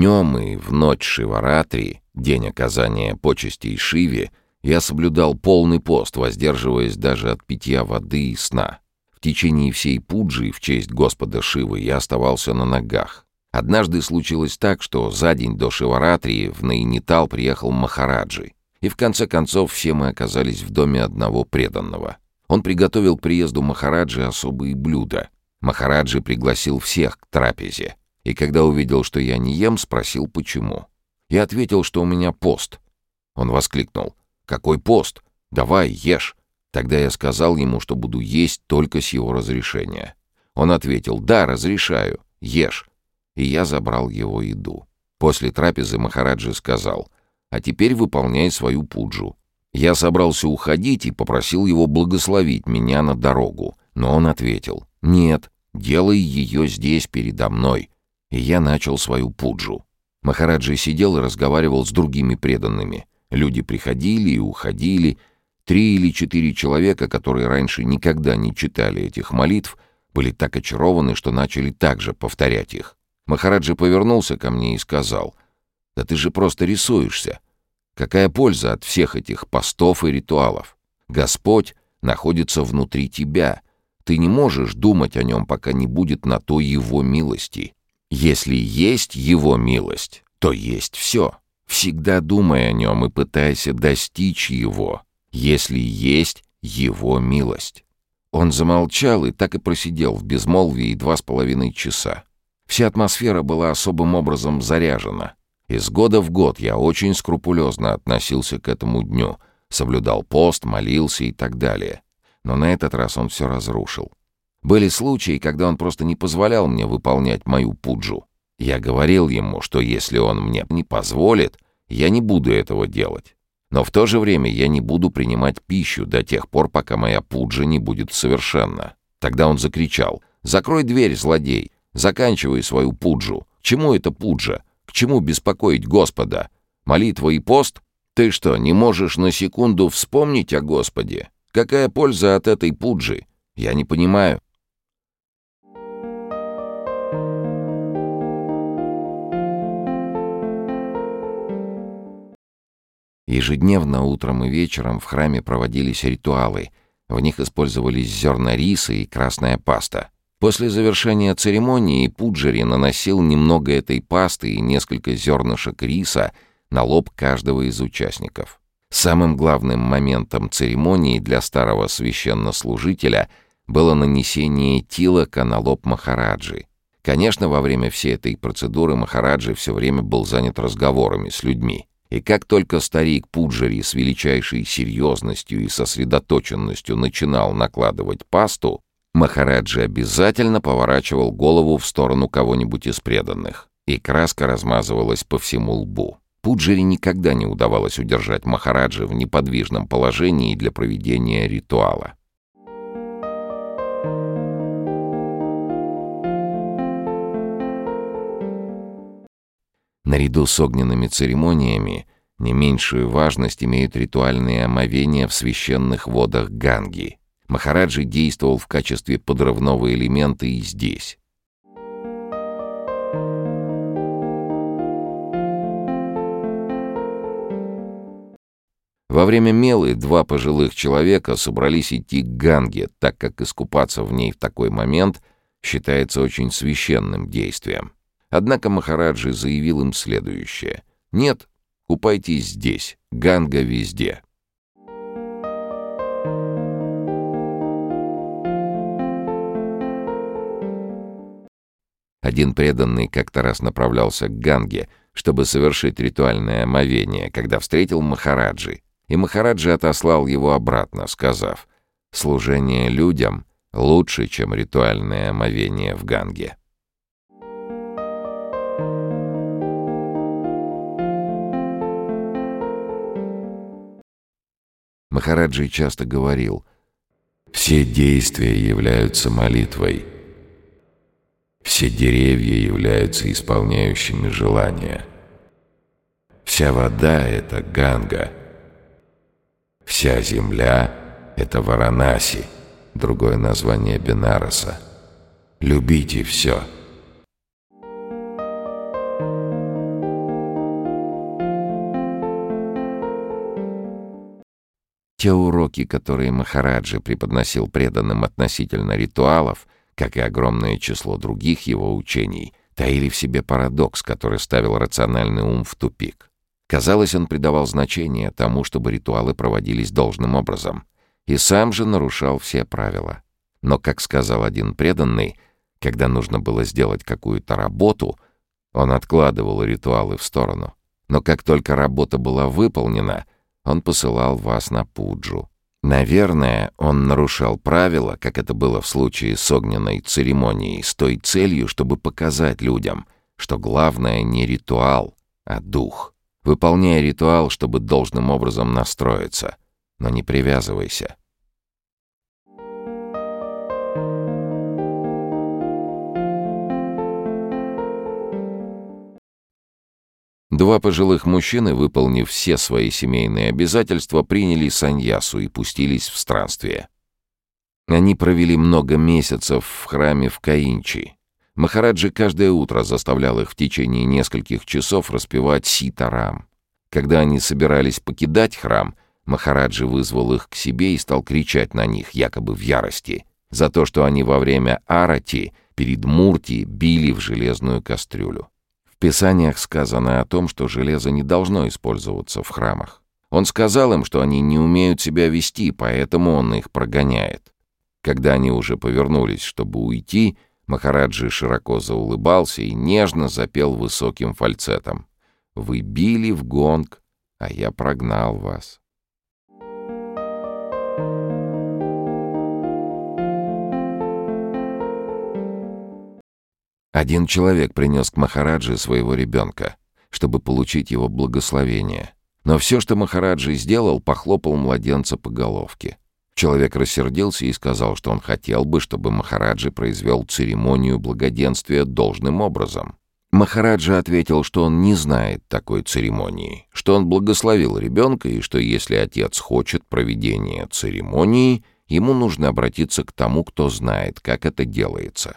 Днем и в ночь Шиваратри, день оказания почестей Шиве, я соблюдал полный пост, воздерживаясь даже от питья воды и сна. В течение всей пуджи в честь Господа Шивы я оставался на ногах. Однажды случилось так, что за день до Шиваратрии в Найнитал приехал Махараджи. И в конце концов все мы оказались в доме одного преданного. Он приготовил к приезду Махараджи особые блюда. Махараджи пригласил всех к трапезе. И когда увидел, что я не ем, спросил, почему. Я ответил, что у меня пост. Он воскликнул. «Какой пост? Давай, ешь!» Тогда я сказал ему, что буду есть только с его разрешения. Он ответил «Да, разрешаю, ешь». И я забрал его еду. После трапезы Махараджи сказал «А теперь выполняй свою пуджу». Я собрался уходить и попросил его благословить меня на дорогу, но он ответил «Нет, делай ее здесь передо мной». И я начал свою пуджу. Махараджи сидел и разговаривал с другими преданными. Люди приходили и уходили, Три или четыре человека, которые раньше никогда не читали этих молитв, были так очарованы, что начали также повторять их. Махараджи повернулся ко мне и сказал, «Да ты же просто рисуешься. Какая польза от всех этих постов и ритуалов? Господь находится внутри тебя. Ты не можешь думать о нем, пока не будет на то его милости. Если есть его милость, то есть все. Всегда думай о нем и пытайся достичь его если есть его милость. Он замолчал и так и просидел в безмолвии два с половиной часа. Вся атмосфера была особым образом заряжена. Из года в год я очень скрупулезно относился к этому дню, соблюдал пост, молился и так далее. Но на этот раз он все разрушил. Были случаи, когда он просто не позволял мне выполнять мою пуджу. Я говорил ему, что если он мне не позволит, я не буду этого делать. Но в то же время я не буду принимать пищу до тех пор, пока моя пуджа не будет совершенна. Тогда он закричал «Закрой дверь, злодей! Заканчивай свою пуджу! Чему это пуджа? К чему беспокоить Господа? Молитва и пост? Ты что, не можешь на секунду вспомнить о Господе? Какая польза от этой пуджи? Я не понимаю». Ежедневно утром и вечером в храме проводились ритуалы. В них использовались зерна риса и красная паста. После завершения церемонии Пуджери наносил немного этой пасты и несколько зернышек риса на лоб каждого из участников. Самым главным моментом церемонии для старого священнослужителя было нанесение тилока на лоб Махараджи. Конечно, во время всей этой процедуры Махараджи все время был занят разговорами с людьми. И как только старик Пуджери с величайшей серьезностью и сосредоточенностью начинал накладывать пасту, Махараджи обязательно поворачивал голову в сторону кого-нибудь из преданных, и краска размазывалась по всему лбу. Пуджери никогда не удавалось удержать Махараджи в неподвижном положении для проведения ритуала. Наряду с огненными церемониями не меньшую важность имеют ритуальные омовения в священных водах Ганги. Махараджи действовал в качестве подрывного элемента и здесь. Во время мелы два пожилых человека собрались идти к Ганге, так как искупаться в ней в такой момент считается очень священным действием. Однако Махараджи заявил им следующее. «Нет, купайтесь здесь, Ганга везде». Один преданный как-то раз направлялся к Ганге, чтобы совершить ритуальное омовение, когда встретил Махараджи. И Махараджи отослал его обратно, сказав, «Служение людям лучше, чем ритуальное омовение в Ганге». Махараджи часто говорил, «Все действия являются молитвой, все деревья являются исполняющими желания, вся вода — это Ганга, вся земля — это Варанаси, другое название Бенараса. Любите все». Те уроки, которые Махараджи преподносил преданным относительно ритуалов, как и огромное число других его учений, таили в себе парадокс, который ставил рациональный ум в тупик. Казалось, он придавал значение тому, чтобы ритуалы проводились должным образом, и сам же нарушал все правила. Но, как сказал один преданный, когда нужно было сделать какую-то работу, он откладывал ритуалы в сторону. Но как только работа была выполнена, он посылал вас на пуджу. Наверное, он нарушал правила, как это было в случае с огненной церемонией, с той целью, чтобы показать людям, что главное не ритуал, а дух. Выполняй ритуал, чтобы должным образом настроиться, но не привязывайся. Два пожилых мужчины, выполнив все свои семейные обязательства, приняли саньясу и пустились в странствие. Они провели много месяцев в храме в Каинчи. Махараджи каждое утро заставлял их в течение нескольких часов распевать ситарам. Когда они собирались покидать храм, Махараджи вызвал их к себе и стал кричать на них, якобы в ярости, за то, что они во время арати перед Мурти били в железную кастрюлю. Писаниях сказано о том, что железо не должно использоваться в храмах. Он сказал им, что они не умеют себя вести, поэтому он их прогоняет. Когда они уже повернулись, чтобы уйти, Махараджи широко заулыбался и нежно запел высоким фальцетом. «Вы били в гонг, а я прогнал вас». Один человек принес к Махараджи своего ребенка, чтобы получить его благословение. Но все, что Махараджи сделал, похлопал младенца по головке. Человек рассердился и сказал, что он хотел бы, чтобы Махараджи произвел церемонию благоденствия должным образом. Махараджа ответил, что он не знает такой церемонии, что он благословил ребенка и что если отец хочет проведения церемонии, ему нужно обратиться к тому, кто знает, как это делается.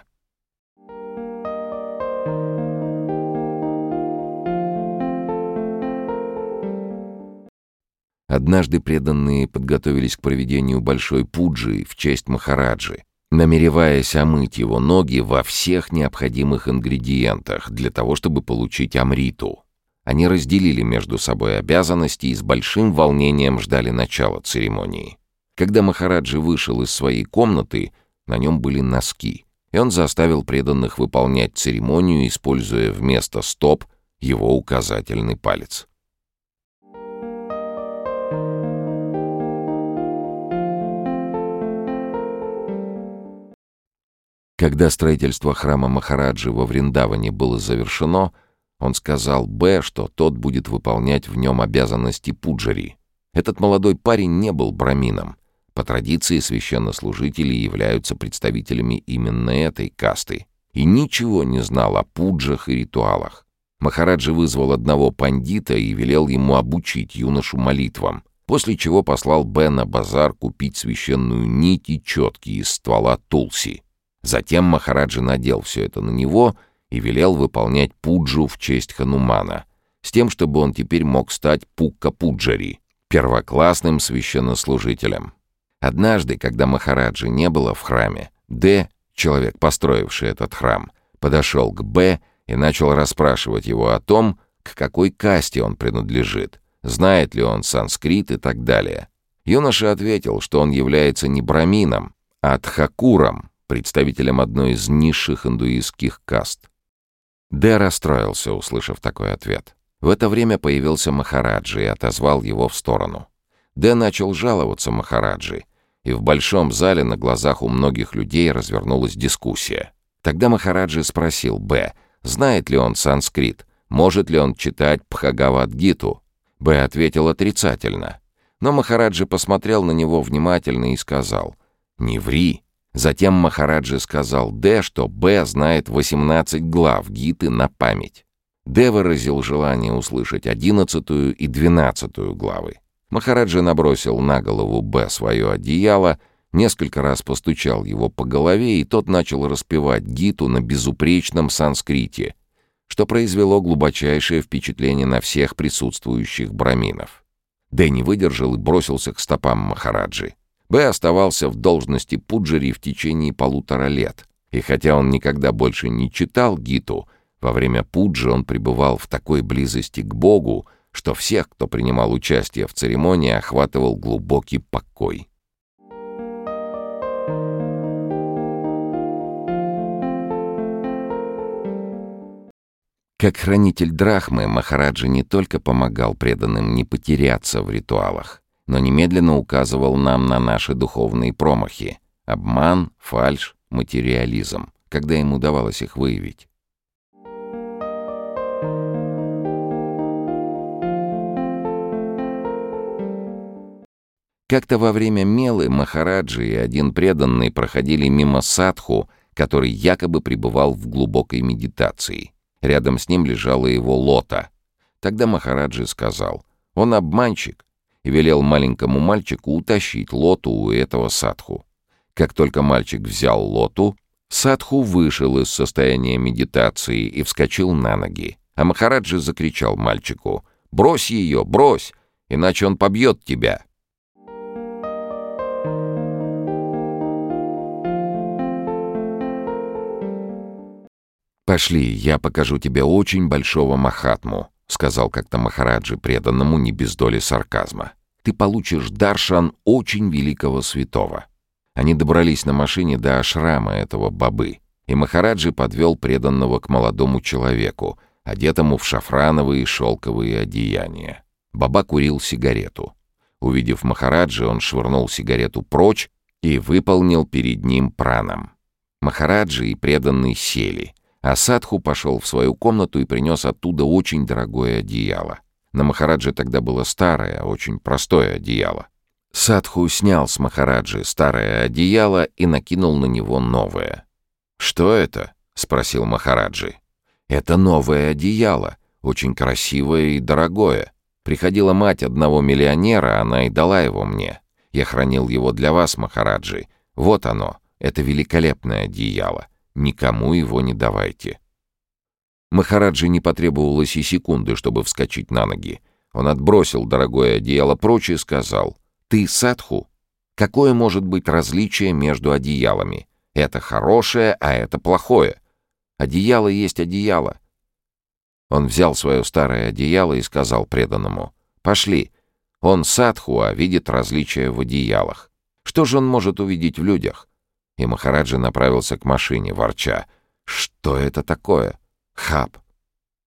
Однажды преданные подготовились к проведению большой пуджи в честь Махараджи, намереваясь омыть его ноги во всех необходимых ингредиентах для того, чтобы получить амриту. Они разделили между собой обязанности и с большим волнением ждали начала церемонии. Когда Махараджи вышел из своей комнаты, на нем были носки, и он заставил преданных выполнять церемонию, используя вместо стоп его указательный палец. Когда строительство храма Махараджи во Вриндаване было завершено, он сказал Б, что тот будет выполнять в нем обязанности пуджари. Этот молодой парень не был брамином. По традиции священнослужители являются представителями именно этой касты и ничего не знал о пуджах и ритуалах. Махараджи вызвал одного пандита и велел ему обучить юношу молитвам, после чего послал Б на базар купить священную нить и четки из ствола Тулси. Затем Махараджа надел все это на него и велел выполнять пуджу в честь Ханумана, с тем, чтобы он теперь мог стать Пукка-Пуджари, первоклассным священнослужителем. Однажды, когда Махараджи не было в храме, Д, человек, построивший этот храм, подошел к Б и начал расспрашивать его о том, к какой касте он принадлежит, знает ли он санскрит и так далее. Юноша ответил, что он является не брамином, а тхакуром, представителем одной из низших индуистских каст. Дэ расстроился, услышав такой ответ. В это время появился Махараджи и отозвал его в сторону. Дэ начал жаловаться Махараджи, и в большом зале на глазах у многих людей развернулась дискуссия. Тогда Махараджи спросил Б, знает ли он санскрит, может ли он читать Пхагавад-гиту. Б ответил отрицательно. Но Махараджи посмотрел на него внимательно и сказал, «Не ври, Затем Махараджи сказал Д, что Б знает 18 глав Гиты на память. Д выразил желание услышать одиннадцатую и двенадцатую главы. Махараджи набросил на голову Б свое одеяло, несколько раз постучал его по голове, и тот начал распевать Гиту на безупречном санскрите, что произвело глубочайшее впечатление на всех присутствующих браминов. Д не выдержал и бросился к стопам Махараджи. Б оставался в должности Пуджери в течение полутора лет. И хотя он никогда больше не читал Гиту, во время Пуджи он пребывал в такой близости к Богу, что всех, кто принимал участие в церемонии, охватывал глубокий покой. Как хранитель Драхмы, Махараджа не только помогал преданным не потеряться в ритуалах, но немедленно указывал нам на наши духовные промахи — обман, фальшь, материализм, когда ему удавалось их выявить. Как-то во время мелы Махараджи и один преданный проходили мимо садху, который якобы пребывал в глубокой медитации. Рядом с ним лежала его лота. Тогда Махараджи сказал, он обманщик, и велел маленькому мальчику утащить лоту у этого садху. Как только мальчик взял лоту, садху вышел из состояния медитации и вскочил на ноги. А Махараджи закричал мальчику «Брось ее, брось, иначе он побьет тебя!» «Пошли, я покажу тебе очень большого Махатму», — сказал как-то Махараджи преданному не без доли сарказма. «Ты получишь даршан очень великого святого». Они добрались на машине до ашрама этого бабы, и Махараджи подвел преданного к молодому человеку, одетому в шафрановые шелковые одеяния. Баба курил сигарету. Увидев Махараджи, он швырнул сигарету прочь и выполнил перед ним праном. Махараджи и преданный сели — а Садху пошел в свою комнату и принес оттуда очень дорогое одеяло. На Махараджи тогда было старое, очень простое одеяло. Садху снял с Махараджи старое одеяло и накинул на него новое. «Что это?» — спросил Махараджи. «Это новое одеяло, очень красивое и дорогое. Приходила мать одного миллионера, она и дала его мне. Я хранил его для вас, Махараджи. Вот оно, это великолепное одеяло. Никому его не давайте. Махараджи не потребовалось и секунды, чтобы вскочить на ноги. Он отбросил дорогое одеяло прочь и сказал, «Ты садху? Какое может быть различие между одеялами? Это хорошее, а это плохое. Одеяло есть одеяло». Он взял свое старое одеяло и сказал преданному, «Пошли. Он садху, а видит различия в одеялах. Что же он может увидеть в людях? И Махараджа направился к машине, ворча. «Что это такое? Хаб,